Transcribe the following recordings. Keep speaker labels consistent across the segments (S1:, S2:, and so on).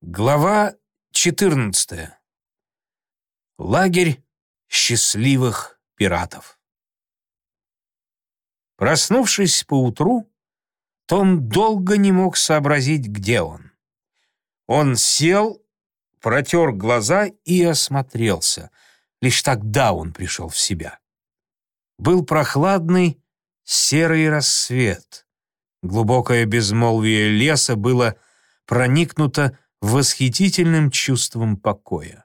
S1: Глава 14. Лагерь счастливых пиратов. Проснувшись поутру, Том долго не мог сообразить, где он. Он сел, протер глаза и осмотрелся. Лишь тогда он пришел в себя. Был прохладный серый рассвет. Глубокое безмолвие леса было проникнуто восхитительным чувством покоя.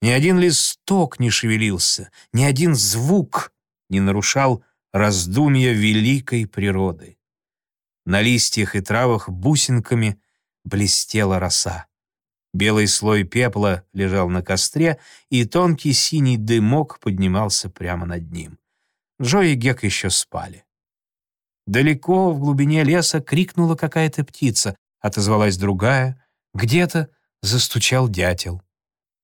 S1: Ни один листок не шевелился, ни один звук не нарушал раздумья великой природы. На листьях и травах бусинками блестела роса. Белый слой пепла лежал на костре, и тонкий синий дымок поднимался прямо над ним. Джо и Гек еще спали. Далеко в глубине леса крикнула какая-то птица, отозвалась другая, где-то застучал дятел.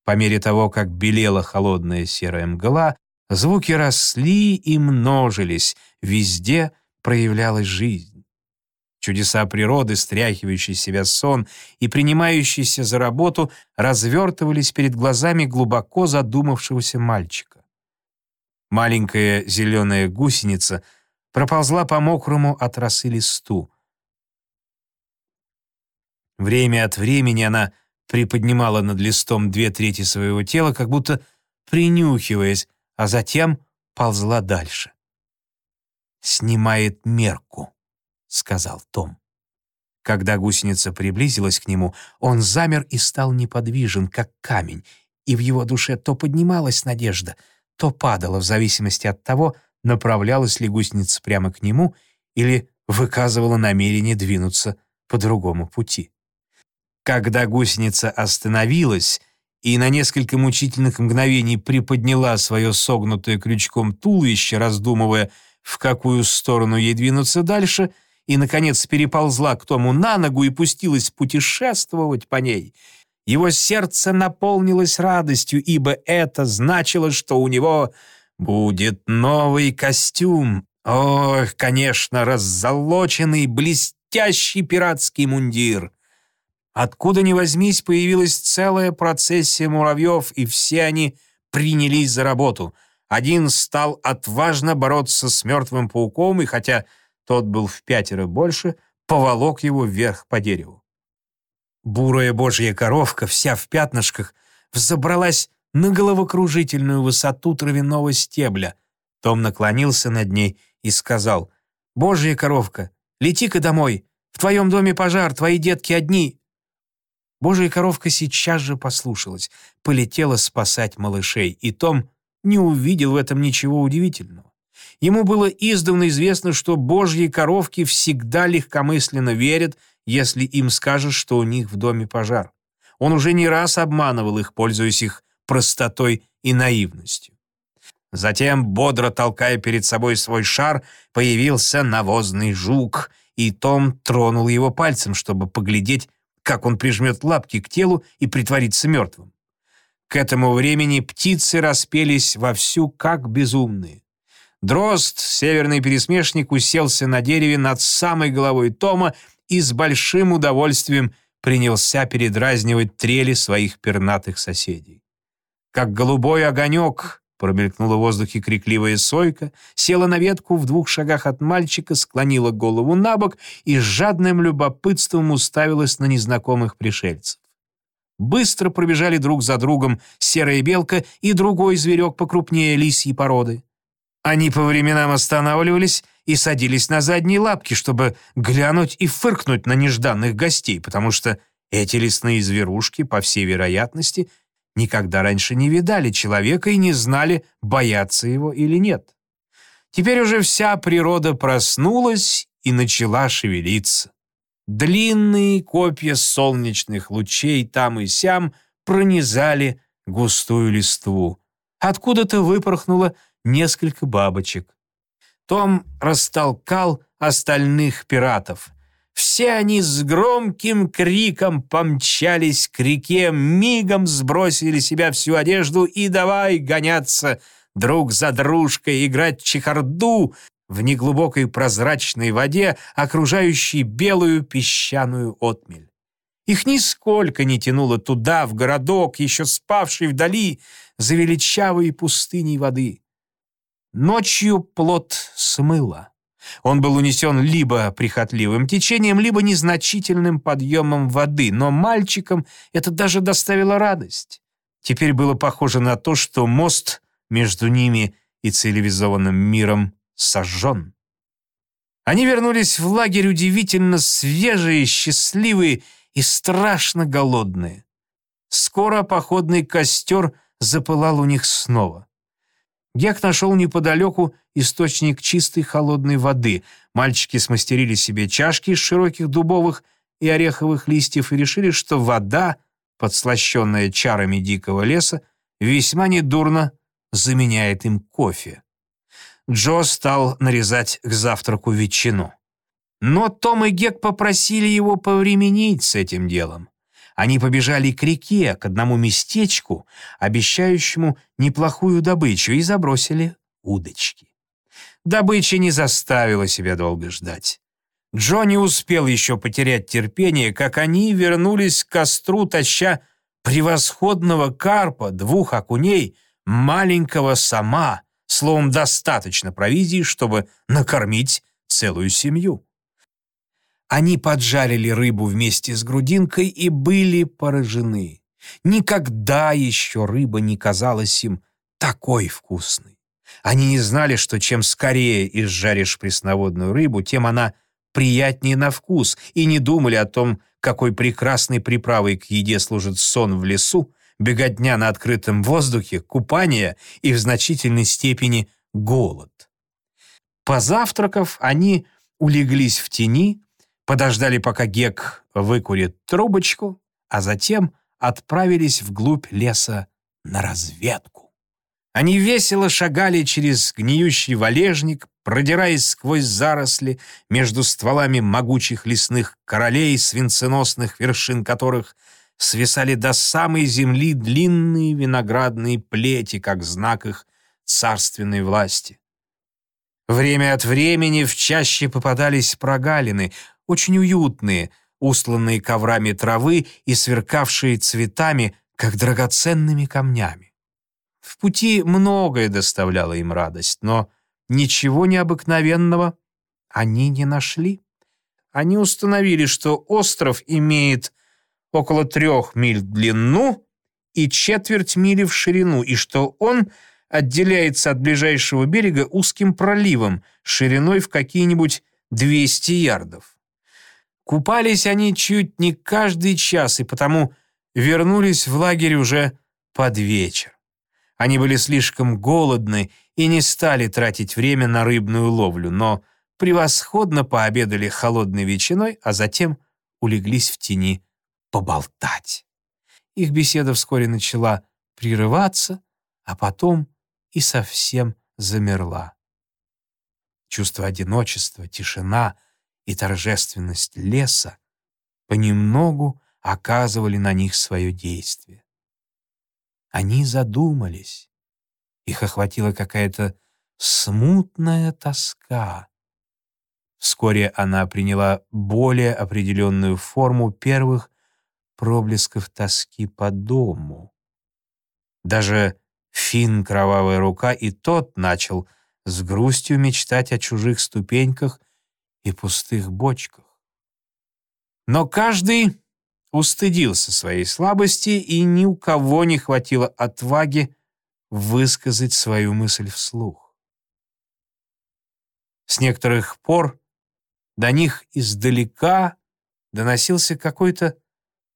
S1: По мере того, как белела холодная серая мгла, звуки росли и множились, везде проявлялась жизнь. Чудеса природы, стряхивающие себя сон и принимающиеся за работу, развертывались перед глазами глубоко задумавшегося мальчика. Маленькая зеленая гусеница проползла по мокрому от росы листу. Время от времени она приподнимала над листом две трети своего тела, как будто принюхиваясь, а затем ползла дальше. «Снимает мерку», — сказал Том. Когда гусеница приблизилась к нему, он замер и стал неподвижен, как камень, и в его душе то поднималась надежда, то падала в зависимости от того, направлялась ли гусеница прямо к нему или выказывала намерение двинуться по другому пути. Когда гусеница остановилась и на несколько мучительных мгновений приподняла свое согнутое крючком туловище, раздумывая, в какую сторону ей двинуться дальше, и, наконец, переползла к Тому на ногу и пустилась путешествовать по ней, его сердце наполнилось радостью, ибо это значило, что у него будет новый костюм. Ох, конечно, раззолоченный, блестящий пиратский мундир. Откуда ни возьмись, появилась целая процессия муравьев, и все они принялись за работу. Один стал отважно бороться с мертвым пауком, и хотя тот был в пятеро больше, поволок его вверх по дереву. Бурая божья коровка, вся в пятнышках, взобралась на головокружительную высоту травяного стебля. Том наклонился над ней и сказал, «Божья коровка, лети-ка домой, в твоем доме пожар, твои детки одни». Божья коровка сейчас же послушалась, полетела спасать малышей, и Том не увидел в этом ничего удивительного. Ему было издавна известно, что божьи коровки всегда легкомысленно верят, если им скажешь, что у них в доме пожар. Он уже не раз обманывал их, пользуясь их простотой и наивностью. Затем, бодро толкая перед собой свой шар, появился навозный жук, и Том тронул его пальцем, чтобы поглядеть, как он прижмет лапки к телу и притворится мертвым. К этому времени птицы распелись вовсю, как безумные. Дрозд, северный пересмешник, уселся на дереве над самой головой Тома и с большим удовольствием принялся передразнивать трели своих пернатых соседей. Как голубой огонек Промелькнула в воздухе крикливая сойка, села на ветку в двух шагах от мальчика, склонила голову на бок и с жадным любопытством уставилась на незнакомых пришельцев. Быстро пробежали друг за другом серая белка и другой зверек покрупнее лисьей породы. Они по временам останавливались и садились на задние лапки, чтобы глянуть и фыркнуть на нежданных гостей, потому что эти лесные зверушки, по всей вероятности, никогда раньше не видали человека и не знали, бояться его или нет. Теперь уже вся природа проснулась и начала шевелиться. Длинные копья солнечных лучей там и сям пронизали густую листву. Откуда-то выпорхнуло несколько бабочек. Том растолкал остальных пиратов. Все они с громким криком помчались к реке, мигом сбросили себя всю одежду и давай гоняться друг за дружкой, играть чехарду в неглубокой прозрачной воде, окружающей белую песчаную отмель. Их нисколько не тянуло туда, в городок, еще спавший вдали, за величавой пустыней воды. Ночью плод смыло. Он был унесен либо прихотливым течением, либо незначительным подъемом воды, но мальчикам это даже доставило радость. Теперь было похоже на то, что мост между ними и цивилизованным миром сожжен. Они вернулись в лагерь удивительно свежие, счастливые и страшно голодные. Скоро походный костер запылал у них снова. Гек нашел неподалеку источник чистой холодной воды. Мальчики смастерили себе чашки из широких дубовых и ореховых листьев и решили, что вода, подслащенная чарами дикого леса, весьма недурно заменяет им кофе. Джо стал нарезать к завтраку ветчину. Но Том и Гек попросили его повременить с этим делом. Они побежали к реке, к одному местечку, обещающему неплохую добычу, и забросили удочки. Добыча не заставила себя долго ждать. Джо не успел еще потерять терпение, как они вернулись к костру, таща превосходного карпа, двух окуней, маленького сама, словом, достаточно провизии, чтобы накормить целую семью. Они поджарили рыбу вместе с грудинкой и были поражены. Никогда еще рыба не казалась им такой вкусной. Они не знали, что чем скорее изжаришь пресноводную рыбу, тем она приятнее на вкус, и не думали о том, какой прекрасной приправой к еде служит сон в лесу, беготня на открытом воздухе, купание и в значительной степени голод. Позавтракав, они улеглись в тени, подождали, пока Гек выкурит трубочку, а затем отправились вглубь леса на разведку. Они весело шагали через гниющий валежник, продираясь сквозь заросли между стволами могучих лесных королей, свинценосных вершин которых свисали до самой земли длинные виноградные плети, как знак их царственной власти. Время от времени в чаще попадались прогалины, очень уютные, устланные коврами травы и сверкавшие цветами, как драгоценными камнями. В пути многое доставляло им радость, но ничего необыкновенного они не нашли. Они установили, что остров имеет около трех миль в длину и четверть мили в ширину, и что он отделяется от ближайшего берега узким проливом шириной в какие-нибудь 200 ярдов. Купались они чуть не каждый час, и потому вернулись в лагерь уже под вечер. Они были слишком голодны и не стали тратить время на рыбную ловлю, но превосходно пообедали холодной ветчиной, а затем улеглись в тени поболтать. Их беседа вскоре начала прерываться, а потом и совсем замерла. Чувство одиночества, тишина — и торжественность леса понемногу оказывали на них свое действие. Они задумались. Их охватила какая-то смутная тоска. Вскоре она приняла более определенную форму первых проблесков тоски по дому. Даже Фин Кровавая Рука и тот начал с грустью мечтать о чужих ступеньках и пустых бочках. Но каждый устыдился своей слабости, и ни у кого не хватило отваги высказать свою мысль вслух. С некоторых пор до них издалека доносился какой-то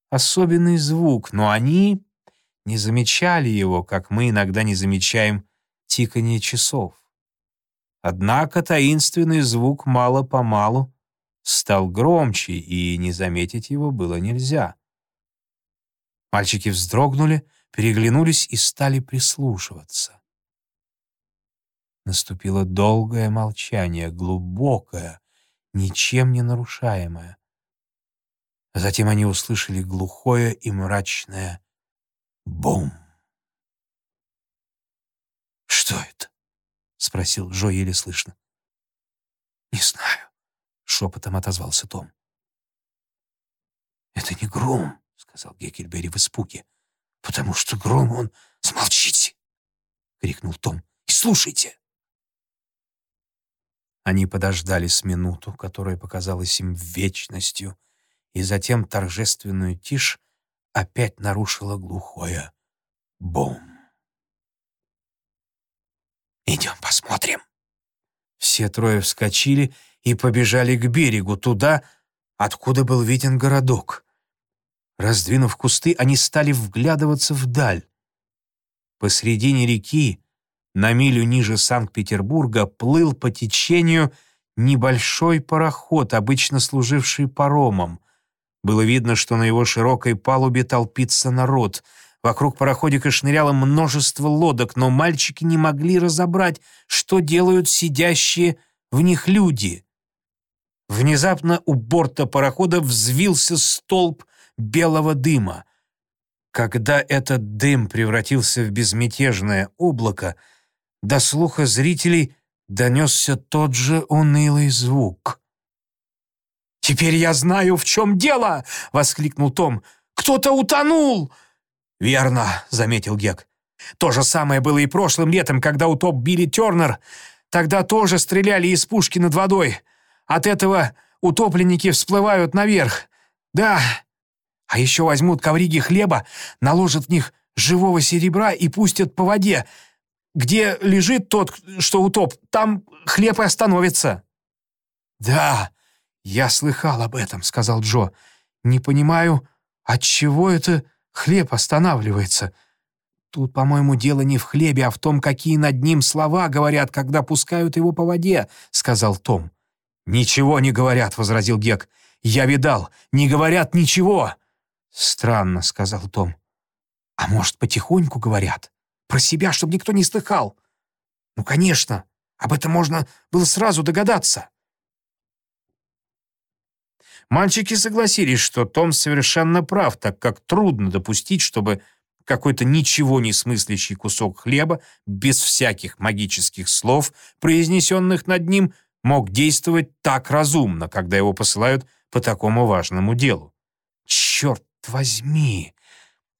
S1: особенный звук, но они не замечали его, как мы иногда не замечаем тиканье часов. Однако таинственный звук мало-помалу стал громче, и не заметить его было нельзя. Мальчики вздрогнули, переглянулись и стали прислушиваться. Наступило долгое молчание, глубокое, ничем не нарушаемое. Затем они услышали глухое и мрачное «бум». «Что это?» — спросил Джо еле слышно. «Не знаю», — шепотом отозвался Том. «Это не гром», — сказал Геккельбери в испуге, «потому что гром он...» «Смолчите!» — крикнул Том. «И слушайте!» Они подождали с минуту, которая показалась им вечностью, и затем торжественную тишь опять нарушила глухое «бум». «Идем посмотрим». Все трое вскочили и побежали к берегу, туда, откуда был виден городок. Раздвинув кусты, они стали вглядываться вдаль. Посредине реки, на милю ниже Санкт-Петербурга, плыл по течению небольшой пароход, обычно служивший паромом. Было видно, что на его широкой палубе толпится народ — Вокруг пароходика шныряло множество лодок, но мальчики не могли разобрать, что делают сидящие в них люди. Внезапно у борта парохода взвился столб белого дыма. Когда этот дым превратился в безмятежное облако, до слуха зрителей донесся тот же унылый звук. «Теперь я знаю, в чем дело!» — воскликнул Том. «Кто-то утонул!» «Верно», — заметил Гек. «То же самое было и прошлым летом, когда утоп Билли Тернер. Тогда тоже стреляли из пушки над водой. От этого утопленники всплывают наверх. Да. А еще возьмут ковриги хлеба, наложат в них живого серебра и пустят по воде. Где лежит тот, что утоп, там хлеб и остановится». «Да, я слыхал об этом», — сказал Джо. «Не понимаю, от чего это Хлеб останавливается. Тут, по-моему, дело не в хлебе, а в том, какие над ним слова говорят, когда пускают его по воде», — сказал Том. «Ничего не говорят», — возразил Гек. «Я видал, не говорят ничего». «Странно», — сказал Том. «А может, потихоньку говорят? Про себя, чтобы никто не слыхал?» «Ну, конечно, об этом можно было сразу догадаться». Мальчики согласились, что Том совершенно прав, так как трудно допустить, чтобы какой-то ничего не смыслящий кусок хлеба, без всяких магических слов, произнесенных над ним, мог действовать так разумно, когда его посылают по такому важному делу. «Черт возьми!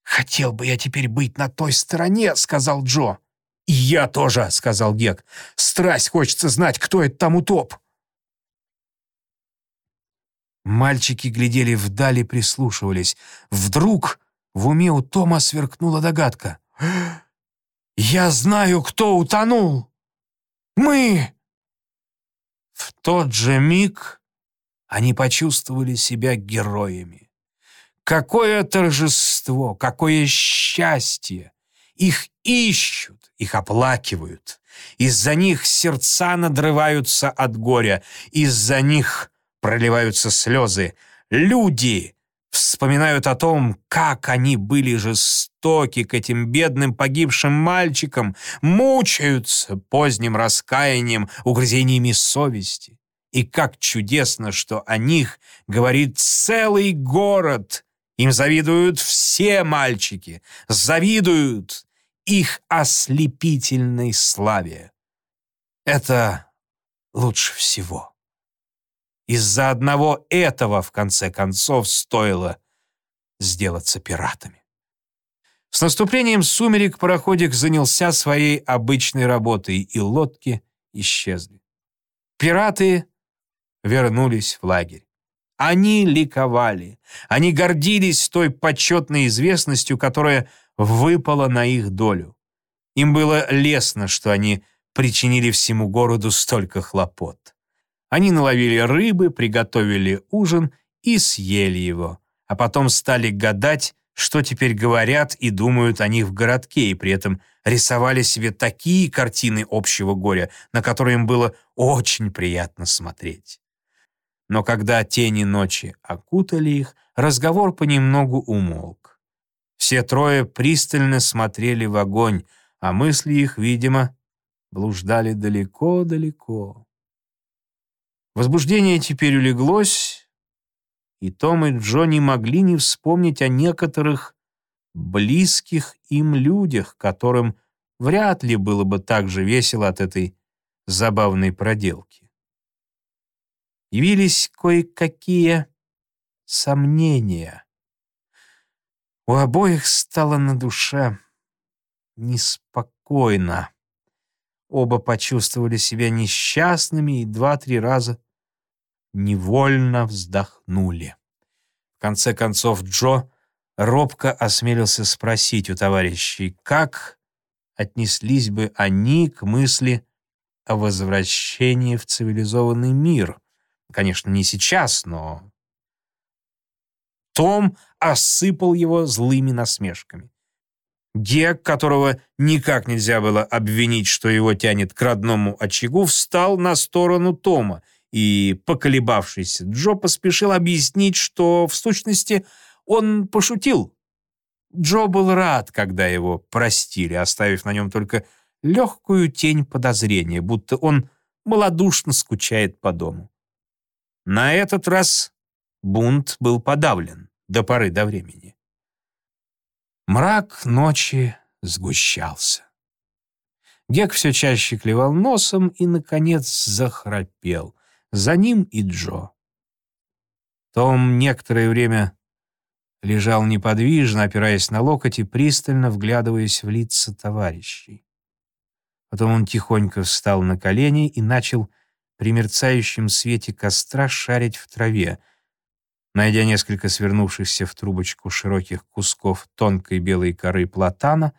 S1: Хотел бы я теперь быть на той стороне», — сказал Джо. «И я тоже», — сказал Гек. «Страсть хочется знать, кто это там утоп». Мальчики глядели вдали, прислушивались. Вдруг в уме у Тома сверкнула догадка. «Я знаю, кто утонул! Мы!» В тот же миг они почувствовали себя героями. Какое торжество, какое счастье! Их ищут, их оплакивают. Из-за них сердца надрываются от горя. Из-за них проливаются слезы. Люди вспоминают о том, как они были жестоки к этим бедным погибшим мальчикам, мучаются поздним раскаянием, угрызениями совести. И как чудесно, что о них говорит целый город. Им завидуют все мальчики, завидуют их ослепительной славе. Это лучше всего. Из-за одного этого, в конце концов, стоило сделаться пиратами. С наступлением сумерек пароходик занялся своей обычной работой, и лодки исчезли. Пираты вернулись в лагерь. Они ликовали. Они гордились той почетной известностью, которая выпала на их долю. Им было лестно, что они причинили всему городу столько хлопот. Они наловили рыбы, приготовили ужин и съели его, а потом стали гадать, что теперь говорят и думают о них в городке, и при этом рисовали себе такие картины общего горя, на которые им было очень приятно смотреть. Но когда тени ночи окутали их, разговор понемногу умолк. Все трое пристально смотрели в огонь, а мысли их, видимо, блуждали далеко-далеко. Возбуждение теперь улеглось, и Том и Джо не могли не вспомнить о некоторых близких им людях, которым вряд ли было бы так же весело от этой забавной проделки. Явились кое-какие сомнения. У обоих стало на душе неспокойно. Оба почувствовали себя несчастными и два-три раза невольно вздохнули. В конце концов Джо робко осмелился спросить у товарищей, как отнеслись бы они к мысли о возвращении в цивилизованный мир. Конечно, не сейчас, но... Том осыпал его злыми насмешками. Гек, которого никак нельзя было обвинить, что его тянет к родному очагу, встал на сторону Тома, и поколебавшийся Джо поспешил объяснить, что, в сущности, он пошутил. Джо был рад, когда его простили, оставив на нем только легкую тень подозрения, будто он малодушно скучает по дому. На этот раз бунт был подавлен до поры до времени. Мрак ночи сгущался. Гек все чаще клевал носом и, наконец, захрапел. За ним и Джо. Том некоторое время лежал неподвижно, опираясь на локоть и пристально вглядываясь в лица товарищей. Потом он тихонько встал на колени и начал при мерцающем свете костра шарить в траве — Найдя несколько свернувшихся в трубочку широких кусков тонкой белой коры платана,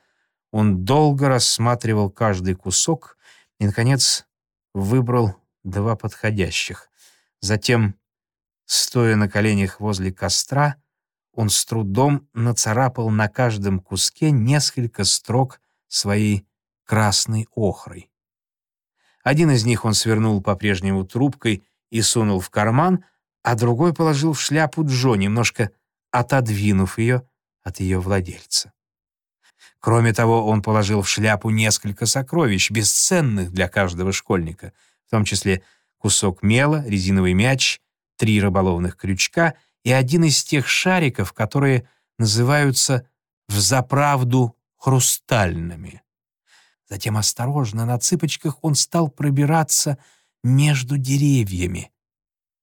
S1: он долго рассматривал каждый кусок и, наконец, выбрал два подходящих. Затем, стоя на коленях возле костра, он с трудом нацарапал на каждом куске несколько строк своей красной охрой. Один из них он свернул по-прежнему трубкой и сунул в карман — а другой положил в шляпу Джо, немножко отодвинув ее от ее владельца. Кроме того, он положил в шляпу несколько сокровищ, бесценных для каждого школьника, в том числе кусок мела, резиновый мяч, три рыболовных крючка и один из тех шариков, которые называются взаправду хрустальными. Затем осторожно на цыпочках он стал пробираться между деревьями,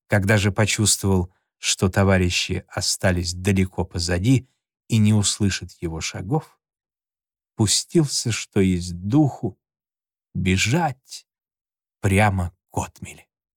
S1: когда же почувствовал, что товарищи остались далеко позади и не услышат его шагов, пустился, что есть духу, бежать прямо к отмели.